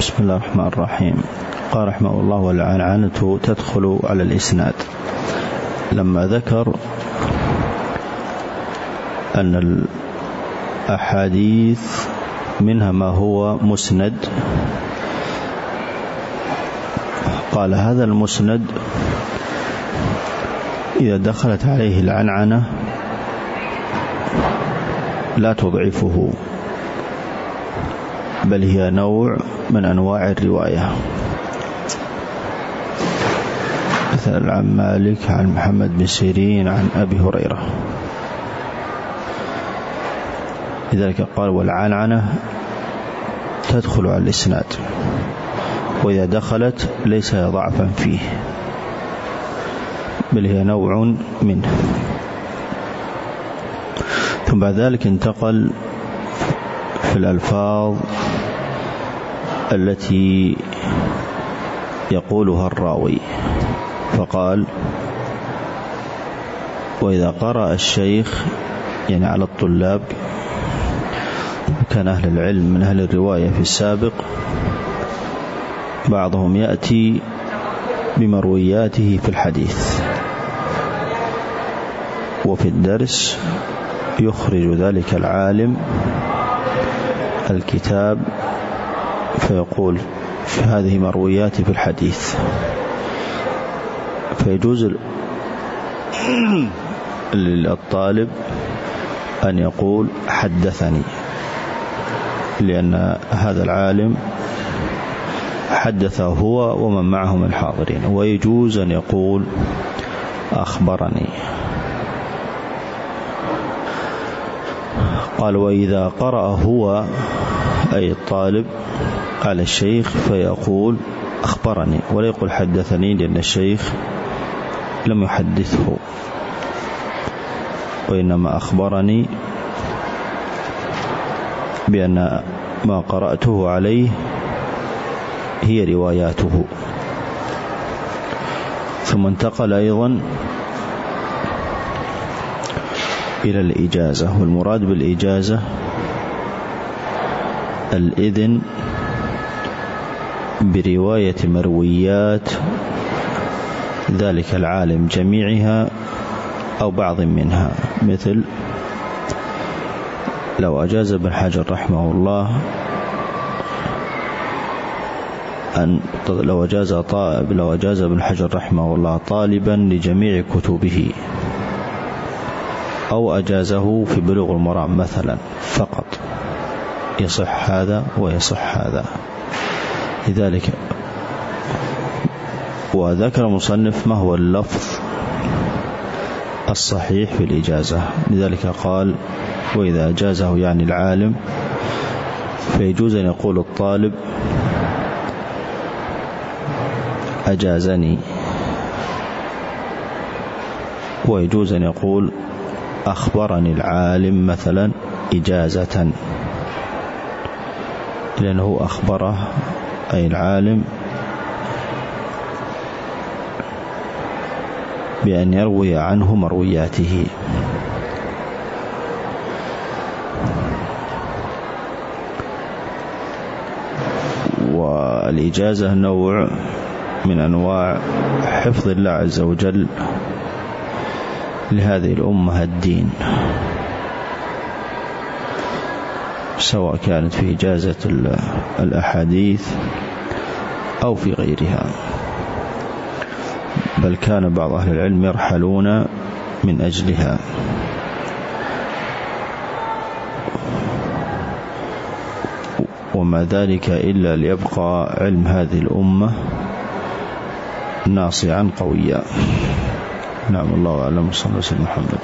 بسم الله الرحمن الرحيم. قال رحمه الله والعنعنة تدخل على الإسناد. لما ذكر أن الأحاديث منها ما هو مسند قال هذا المسند إذا دخلت عليه العنعنة لا تضعفه. بل هي نوع من أنواع الرواية. مثلا عن مالك عن محمد بن سيرين عن أبي هريرة. لذلك قال والعنعنة تدخل على الإسناد وإذا دخلت ليس ضعفا فيه بل هي نوع منه. ثم بعد ذلك انتقل في الألفاظ التي يقولها الراوي. فقال وإذا قرأ الشيخ يعني على الطلاب كان أهل العلم من أهل الرواية في السابق بعضهم يأتي بمروياته في الحديث. وفي الدرس يخرج ذلك العالم الكتاب فيقول في هذه مروياتي في الحديث. فيجوز للطالب أن يقول حدثني لأن هذا العالم حدث هو ومن معه من الحاضرين ويجوز أن يقول أخبرني. قال وإذا قرأ هو أي الطالب على الشيخ فيقول أخبرني. ولا يقول حدثني لأن الشيخ لم يحدثه. وإنما أخبرني بأن ما قرأته عليه هي رواياته. ثم انتقل أيضا إلى الإجازة والمراد بالإجازة الإذن برواية مرويات ذلك العالم جميعها أو بعض منها مثل لو أجاز ابن حجر رحمه الله أن لو أجاز طائب لو أجاز ابن حجر رحمه الله طالبا لجميع كتبه. أو أجازه في بلوغ المرام مثلا فقط. يصح هذا ويصح هذا. لذلك وذكر المصنف ما هو اللفظ الصحيح في الإجازة. لذلك قال وإذا أجازه يعني العالم فيجوز أن يقول الطالب أجازني. ويجوز أن يقول أخبرني العالم مثلا إجازة. لأنه أخبره أي العالم بأن يروي عنه مروياته. والإجازة نوع من أنواع حفظ الله عز وجل. لهذه الأمة الدين. سواء كانت في إجازة الأحاديث أو في غيرها. بل كان بعض أهل العلم يرحلون من أجلها. وما ذلك إلا ليبقى علم هذه الأمة ناصعا قويا. نعم الله أعلم صلى الله وسلم محمد.